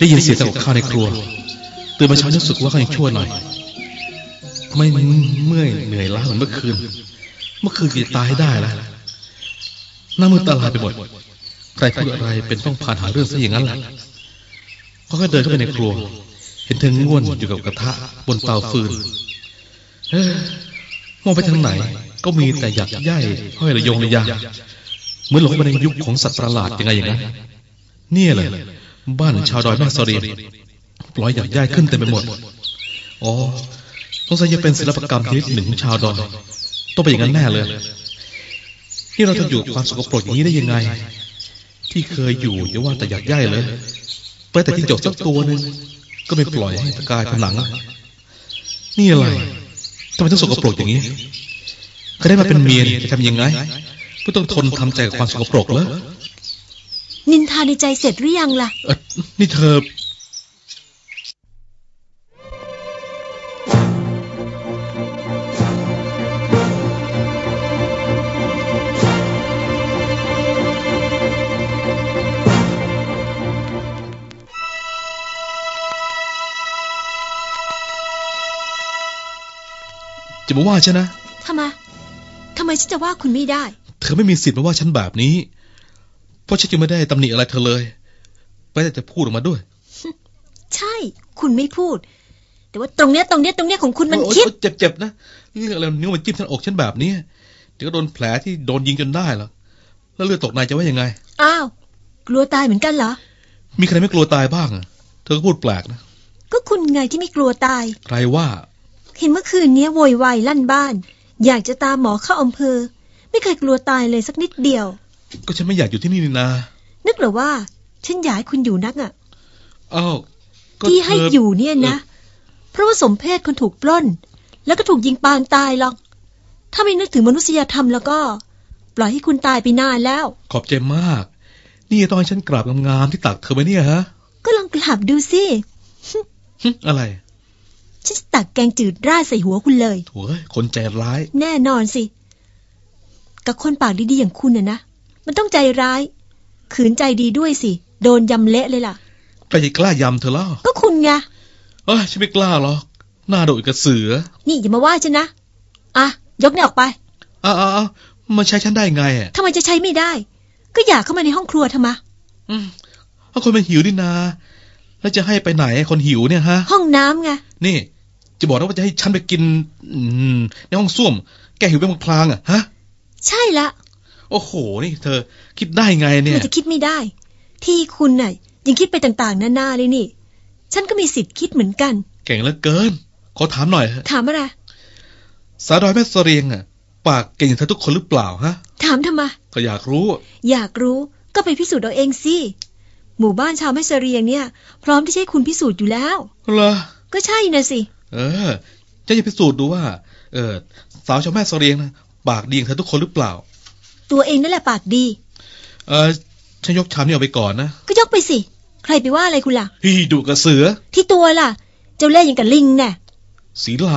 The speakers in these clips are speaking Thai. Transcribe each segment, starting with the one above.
ได้ยินเสียงจากบข้าวในครัว ตื่นมาเช้ารู้สึกว่าเขายังชั่วหน่อย ไม่เมื่อยเหนื่อยล้าเหมือนเมื่อคืน เมื่อคืนจะตายได้แล้วหน้ามือตาลายไปหมด ใครพูดอะไรเป็นต้องผ่านหาเรื่องซะอย่างนั้นแหละเขาก็เดินเข้าไปในครัว เห็นเธอง่วนอยู่กับกระทะบนเตาฟืนเอ๊ะมองไปทางไหน ก็มีแต่หยักใย่ห้อยระยงระยางเหมือนหลงไปในยุคของสัตว์ประหลาดยังไงอย่างนั้นเนี่ยเลย บ้านชาวดอยแม่สรีปล่อยหยักย่ายขึ้นเต็มไปหมด อ๋อสงสัยจะเป็นศิลปกรรมชนิดหนึ่งชาวดอยต้องเป็นอย่างนั้นแน่เลย นี่เราจะอยู่ความสกปรกอย่างนี้ได้ยังไง ที่เคยอยู่อย่าว่าแต่หยักย่ายเลยไปแต่จิ้งจกสักตัวหนึ่งก็ไม่ปล่อยให้ตะกายผนัง นี่อะไรทำไมต้องสกปรกอย่างนี้เคยได้มาเป็นเมียจะทำยังไงเพื่อต้องทนทำใจกับความสกปรกเหรอ นินทาในใจเสร็จหรือยังล่ะเอ่อนี่เธอ จะมาว่าฉันนะ ทำไม ทำไมฉันจะว่าคุณไม่ได้ เธอไม่มีสิทธิ์มาว่าฉันแบบนี้ เพราะฉันจะไม่ได้ตำหนิอะไรเธอเลยไปแต่จะพูดออกมาด้วย ใช่ คุณไม่พูด แต่ว่าตรงเนี้ยตรงเนี้ยตรงเนี้ยของคุณมันโอ๊ยคิดโอ๊ยเจ็บๆนะเรื่องอะไรนิ้วมาจิ้มฉันอกฉันแบบนี้เดี๋ยวก็โดนแผลที่โดนยิงจนได้หรอกแล้วเลือดตกในจะว่ายังไง อ้าว กลัวตายเหมือนกันเหรอ มีใครไม่กลัวตายบ้างอะเธอก็พูดแปลกนะ ก็คุณไงที่ไม่กลัวตาย ใครว่า เห็นเมื่อคืนเนี้ยโวยวายลั่นบ้าน อยากจะตามหมอเข้าอำเภอ ไม่เคยกลัวตายเลยสักนิดเดียว ก็ฉันไม่อยากอยู่ที่นี่นี่นา นึกเหรือว่า ฉันอยากให้คุณอยู่นักอะอ้าวก็ที่ให้เธอยู่เนี่ยนะ เพราะว่าสมเพศคนถูกปล้น แล้วก็ถูกยิงปางตายหรอก ถ้าไม่นึกถึงมนุษยธรรมแล้วก็ ปล่อยให้คุณตายไปนานแล้ว ขอบใจมาก นี่ตอนให้ฉันกราบงามๆที่ตักเธอไปเนี่ยฮะ ก็ลองกลับดูสิหึอะไรฉันจะตักแกงจืดราดใส่หัวคุณเลย โถ่เอ้ยคนใจร้าย แน่นอนสิ กับคนปากดีๆอย่างคุณน่ะนะ มันต้องใจร้าย ขืนใจดีด้วยสิ โดนยำเละเลยล่ะใครจะกล้ายำเธอเล่าก็คุณไงเอ้ยฉันไม่กล้าหรอกหน้าโดดกับเสือ นี่อย่ามาว่าฉันนะอะยกนี่ออกไปอ้าวอ้าวอ้าวมาใช้ฉันได้ไงอะทำไมจะใช้ไม่ได้ ก็อยากเข้ามาในห้องครัวทำไมอืมเพราะคนมันหิวนี่นา แล้วจะให้ไปไหนคนหิวเนี่ยฮะ ห้องน้ำไงนี่ จะบอกนะว่าจะให้ฉันไปกินอืมในห้องส้วม แกหิวเป็นพลางอะฮะ ใช่ละ โอ้โห นี่เธอคิดได้ไงเนี่ยมันจะคิดไม่ได้ ที่คุณน่ะ ยังคิดไปต่างๆนานาเลยนี่ ฉันก็มีสิทธิ์คิดเหมือนกัน เก่งเหลือเกิน ขอถามหน่อยเถอะถามอะไรสาวดอยแม่เสรียงอะ ปากเก่งอย่างเธอทุกคนหรือเปล่าฮะ ถามทำไมก็อยากรู้ อยากรู้ก็ไปพิสูจน์เอาเองสิหมู่บ้านชาวแม่เสรียงเนี่ย พร้อมที่จะให้คุณพิสูจน์อยู่แล้วเหรอก็ใช่นะสิ เออจะจะพิสูจน์ดูว่า เออสาวชาวแม่เสรียงนะปากดีอย่างเธอทุกคนหรือเปล่า ตัวเองนั่นแหละปากดี เออฉันยกชามนี้เอาไปก่อนนะ ก็ยกไปสิ ใครไปว่าอะไรคุณล่ะ พี่ดุกับเสือ ที่ตัวล่ะ เจ้าเล่ห์ยังกับลิงแน่ศีลา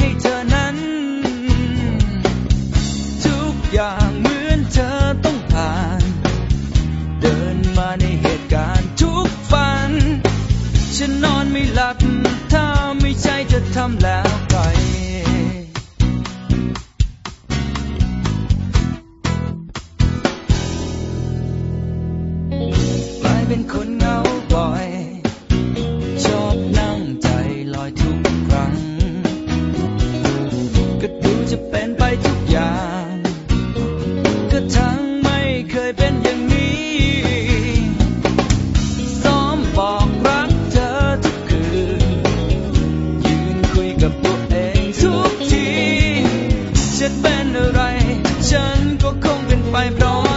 ให้เธอนั้น blowing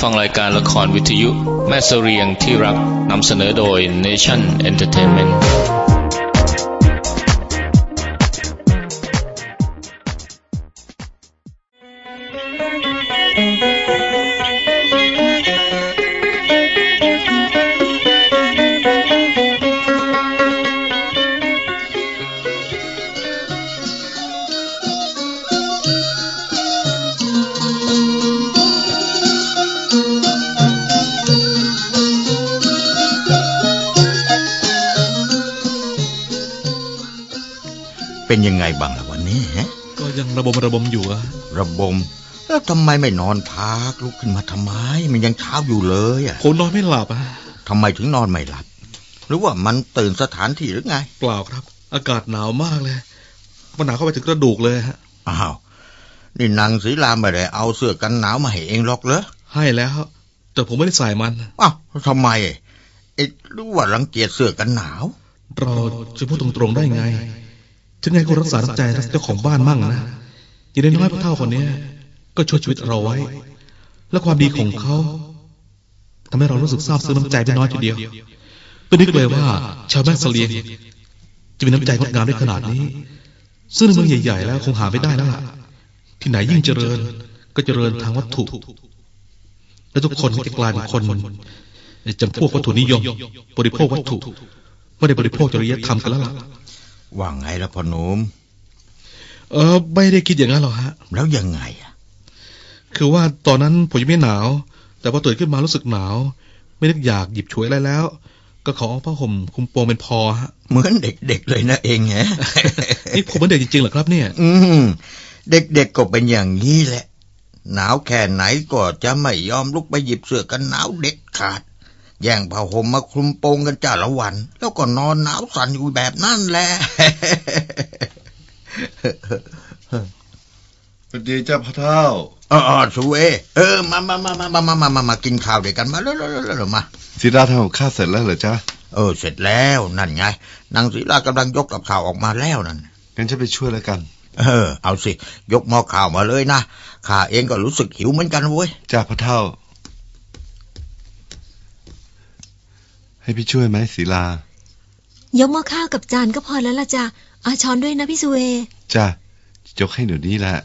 ฟังรายการละครวิทยุ แม่เสเรียงที่รักนำเสนอโดย Nation Entertainment ระบมระบมอยู่อะระบม แล้วทำไมไม่นอนพักลุกขึ้นมาทำไม มันยังเช้าอยู่เลยอะผมนอนไม่หลับอะทำไมถึงนอนไม่หลับ หรือว่ามันตื่นสถานที่หรือไง เปล่าครับ อากาศหนาวมากเลย มันหนาวเข้าไปถึงกระดูกเลยฮะอ้าวนี่นางศรีลาไม่ได้เอาเสื้อกันหนาวมาให้เองหรอกเหรอให้แล้ว แต่ผมไม่ได้ใส่มันอ้าวทำไมเอ๊ะหรือว่ารังเกียจเสื้อกันหนาว เราจะพูดตรงๆได้ไงถึงไงก็รักษาน้ำใจเจ้าของบ้านมั่งนะ อย่างน้อยๆพ่อเท่าคนเนี้ยก็ช่วยชีวิตเราไว้ และความดีของเขาทำให้เรารู้สึกซาบซึ้งน้ำใจไม่น้อยทีเดียวไม่นึกเลยว่า ชาวแม่เสลียงจะมีน้ำใจงดงามได้ขนาดนี้ ซึ่งในเมืองใหญ่ ๆ แล้วคงหาไม่ได้แล้วล่ะ ที่ไหนยิ่งเจริญ ก็เจริญทางวัตถุ และทุกคนก็จะกลายเป็นคนจำพวกวัตถุนิยม บริโภควัตถุไม่ได้บริโภคจริยธรรมกันแล้วล่ะว่าไงล่ะพ่อหนุ่ม เออ ไม่ได้คิดอย่างนั้นหรอกฮะ แล้วยังไงอะ คือว่าตอนนั้นผมยังไม่หนาว แต่พอตื่นขึ้นมารู้สึกหนาว ไม่นึกอยากหยิบฉวยอะไรแล้ว ก็ขอเอาผ้าห่มคลุมโปงเป็นพอฮะ เหมือนเด็กๆเลยนะเองแฮะนี่ผมเป็นเด็กจริงๆเหรอครับเนี่ย อืมเด็กๆก็เป็นอย่างนี้แหละ หนาวแค่ไหนก็จะไม่ยอมลุกไปหยิบเสื้อกันหนาวเด็ดขาดแย่งผ้าห่มมาคลุมโปงกันจ้าละวัน แล้วก็นอนหนาวสั่นอยู่แบบนั่นแหละ สวัสดีเจ้าพ่อเท่าอ๋อสุเอเออมามามามามามามามามากินข้าวด้วยกันมาเร็วเร็วเร็วเร็วมาศิราทำกับข้าวเสร็จแล้วเหรอจ๊ะเออเสร็จแล้วนั่นไงนางศรีลากำลังยกกับข้าวออกมาแล้วนั่นงั้นจะไปช่วยแล้วกัน เออ เอาสิ ยกหม้อข้าวมาเลยนะข้าเองก็รู้สึกหิวเหมือนกันเว้ยจ้าพ่อเท่า ให้พี่ช่วยไหมศิลายกหม้อข้าวกับจานก็พอแล้วล่ะจ้ะ อาช้อนด้วยนะพี่สุเอจ้ายกให้หนูนี่แหละ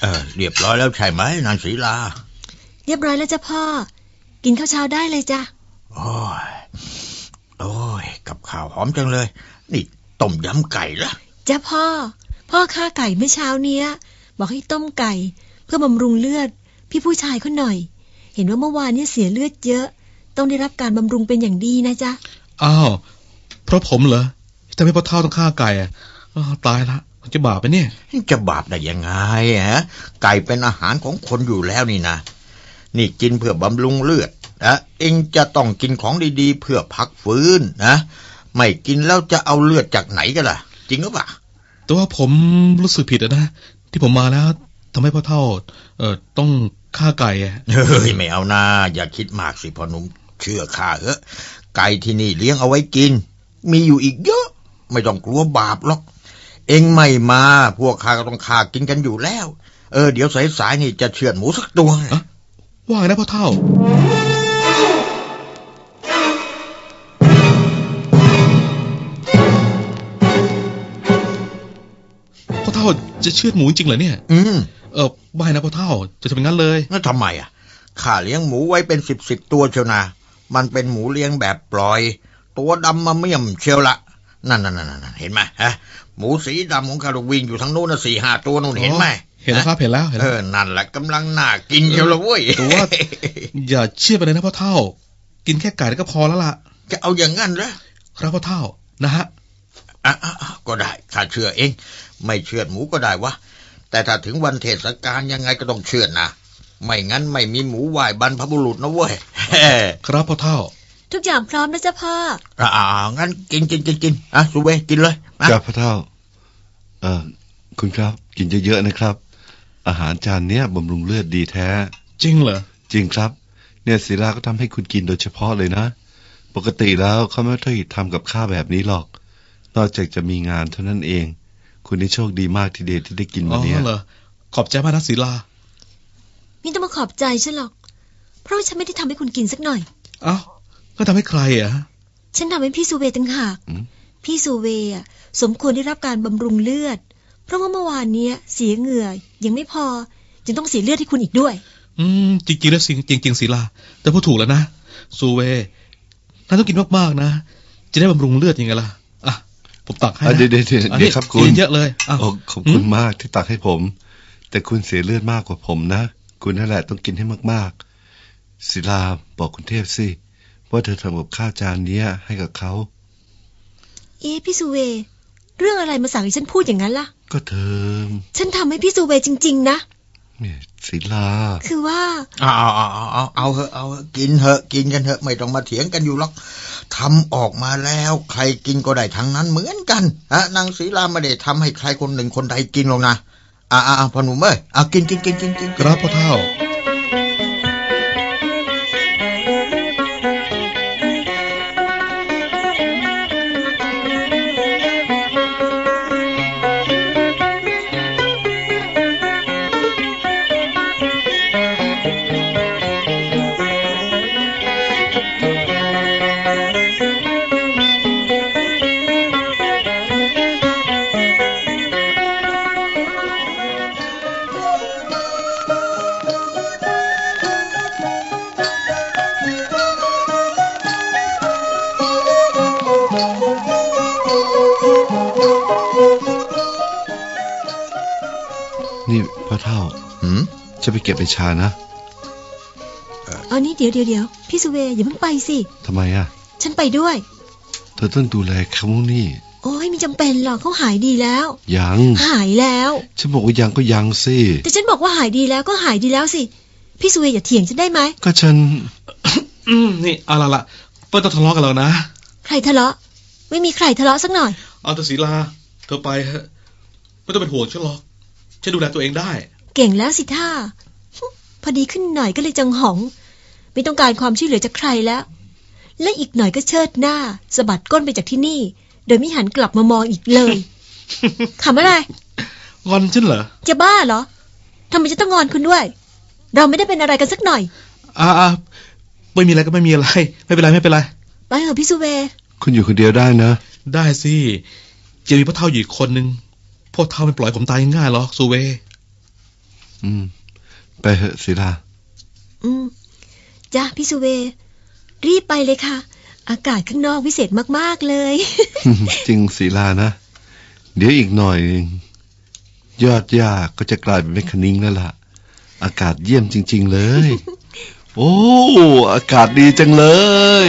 เออเรียบร้อยแล้วใช่ไหมนางศรีลา เรียบร้อยแล้วจ้ะพ่อ กินข้าวเช้าได้เลยจ้ะโอ้ยโอ้ยกับข้าวหอมจังเลย นี่ต้มยำไก่ละจ้ะพ่อ พ่อฆ่าไก่เมื่อเช้าเนี้ย บอกให้ต้มไก่ เพื่อบำรุงเลือด พี่ผู้ชายเขาหน่อย เห็นว่าเมื่อวานเนี่ยเสียเลือดเยอะ ต้องได้รับการบำรุงเป็นอย่างดีนะจ๊ะอ้าวเพราะผมเหรอ ที่ทำให้พ่อเท่าต้องฆ่าไก่อะอ้าวตายละมันจะบาปไปเนี่ย จะบาปได้ยังไงฮะ ไก่เป็นอาหารของคนอยู่แล้วนี่นะ นี่กินเพื่อบำรุงเลือดนะเองจะต้องกินของดีๆ เพื่อพักฟื้นนะ ไม่กินแล้วจะเอาเลือดจากไหนกันล่ะ จริงหรือเปล่าแต่ว่าผมรู้สึกผิดอะนะ ที่ผมมาแล้วทำให้พ่อเท่า เอ่อต้องฆ่าไก่อะเฮ้ยไม่เอานาอย่าคิดมากสิพ่อหนุ่มเชื่อข้าเถอะไก่ที่นี่เลี้ยงเอาไว้กิน มีอยู่อีกเยอะ ไม่ต้องกลัวบาปหรอก เองไม่มาพวกข้าก็ต้องฆ่ากินกันอยู่แล้ว เออเดี๋ยวสายๆนี่จะเชือดหมูสักตัวว่าไงนะพ่อเท่าพ่อเท่าจะเชือดหมูจริงเหรอเนี่ย อืมเออไม่นะพ่อเท่าจะทำอย่างนั้นเลยแล้วทำไมอะข้าเลี้ยงหมูไว้เป็นสิบสิบตัวเชียวนะมันเป็นหมูเลี้ยงแบบปล่อย ตัวดำมาเมี่ยมเชียวละ นั่นนั่นนั่นนั่นเห็นไหมฮะหมูสีดำของข้าลูกวิ่งอยู่ทางโน้นนะสี่ห้าตัวนู่นเห็นไหมเห็นแล้วครับเห็นแล้วเห็นเอแล้วอนั่นแหละกำลังน่ากินเชียวละเว้ยแต่ว่าอย่าเชื่อไปเลยนะพ่อเท่า กินแค่ไก่ก็พอแล้วล่ะ จะเอาอย่างงั้นเหรอครับพ่อเท่านะฮะอะอะอะก็ได้ข้าเชื่อเอง ไม่เชื่อดหมูก็ได้วะแต่ถ้าถึงวันเทศกาลยังไงก็ต้องเชื่อดนะไม่งั้นไม่มีหมูไหว้บรรพบุรุษนะเว้ยครับพ่อเท่า ทุกอย่างพร้อมแล้วจ้ะพ่ออ่างั้นกินกินกินกินอะสุเวกินเลยนะครับพ่อเท่า เออคุณครับ กินเยอะๆนะครับ อาหารจานเนี้ยบำรุงเลือดดีแท้ จริงเหรอจริงครับ เนี่ยศิลาก็ทำให้คุณกินโดยเฉพาะเลยนะ ปกติแล้วเขาไม่ค่อยทำกับข้าวแบบนี้หรอก นอกจากจะมีงานเท่านั้นเอง คุณนี่โชคดีมากทีเดียวที่ได้กินอ๋วันอเนี้ยเหรอขอบใจมากนะศิลาไม่ต้องมาขอบใจฉันหรอก เพราะว่าฉันไม่ได้ทำให้คุณกินสักหน่อย เอ้า ก็ทำให้ใครอะ ฉันทำให้พี่สุเวย์ต่างหากพี่สุเวย์อะสมควรได้รับการบำรุงเลือด เพราะว่าเมื่อวานเนี้ยเสียเหงื่อยังไม่พอจึงต้องเสียเลือดให้คุณอีกด้วย อืม จริงๆแล้วสิจริงๆศิลา แต่พูดถูกแล้วนะซูเวท่านต้องกินมากๆนะ จะได้บำรุงเลือดยังไงล่ะอะผมตักให้อะนะเดี๋ยวเดี๋ยวเดี๋ยวอันเดี๋นี้ยวครับกิคุณนเยอะเลยอะโอ้ขอบคุณหืมมากที่ตักให้ผม แต่คุณเสียเลือดมากกว่าผมนะ คุณนั่นแหละต้องกินให้มากๆศิลาบอกคุณเทพสิ ว่าเธอทำกับข้าวจานเนี้ยให้กับเขา เอ๊ะพี่สุเวย์เรื่องอะไรมาสั่งให้ฉันพูดอย่างนั้นล่ะ ก็เธอ ฉันทำให้พี่สุเวย์จริง ๆ นะเนี่ยศิลา คือว่า เอาเอาเอาเอาเอาเอาเถอะเอาเถอะกินเถอะกินกันเถอะไม่ต้องมาเถียงกันอยู่หรอกทำออกมาแล้ว ใครกินก็ได้ทั้งนั้นเหมือนกันฮะนางศรีลาไม่ได้ทำให้ใครคนหนึ่งคนใดกินหรอกนะอ่าอ่าพอหนุ่มเอ้ยเอากินกินกินกินกินครับพ่อเท่า นี่พ่อเท่าหืมจะไปเก็บใบชานะเอานี่เดี๋ยวเดี๋ยวเดี๋ยวพี่สุเวย์อย่าเพิ่งไปสิทำไมอะ ฉันไปด้วย เธอต้องดูแลเขานี่ โอ้ยไม่จำเป็นหรอกเขาหายดีแล้ว ยัง หายแล้ว ฉันบอกว่ายังก็ยังสิแต่ฉันบอกว่าหายดีแล้วก็หายดีแล้วสิพี่สุเวย์อย่าเถียงฉันได้ไหมก็ฉันอืมนี่เอาละละไม่ต้องทะเลาะกันแล้วนะ ใครทะเลาะ ไม่มีใครทะเลาะสักหน่อย เอาแต่ศิลาเธอไปฮะไม่ต้องเป็นห่วงฉันหรอก ฉันดูแลตัวเองได้ เก่งแล้วสิท่าพอดีขึ้นหน่อยก็เลยจังหอง ไม่ต้องการความช่วยเหลือจากใครแล้ว และอีกหน่อยก็เชิดหน้าสะบัดก้นไปจากที่นี่ โดยไม่หันกลับมามองอีกเลยขำอะไรงอนฉันเหรอ จะบ้าเหรอทำไมจะต้องงอนคุณด้วย เราไม่ได้เป็นอะไรกันสักหน่อย อ่าอ่าไม่มีอะไรก็ไม่มีอะไร ไม่เป็นไรไม่เป็นไร ไปเถอะพี่สุเวย์คุณอยู่คนเดียวได้นะ ได้สิจะมีพ่อเท่าอยู่อีกคนนึง พ่อเท่าไม่ปล่อยผมตายง่ายๆหรอกซูเว อืม ไปเถอะศิลา อืมจ้าพี่สุเวย์รีบไปเลยค่ะ อากาศข้างนอกวิเศษมาก ๆ เลย จริงศิลานะ เดี๋ยวอีกหน่อยหนึ่งยอดหญ้าก็จะกลายเป็นแมคคนิงแล้วล่ะ อากาศเยี่ยมจริง ๆ เลย โอ้ อากาศดีจังเลย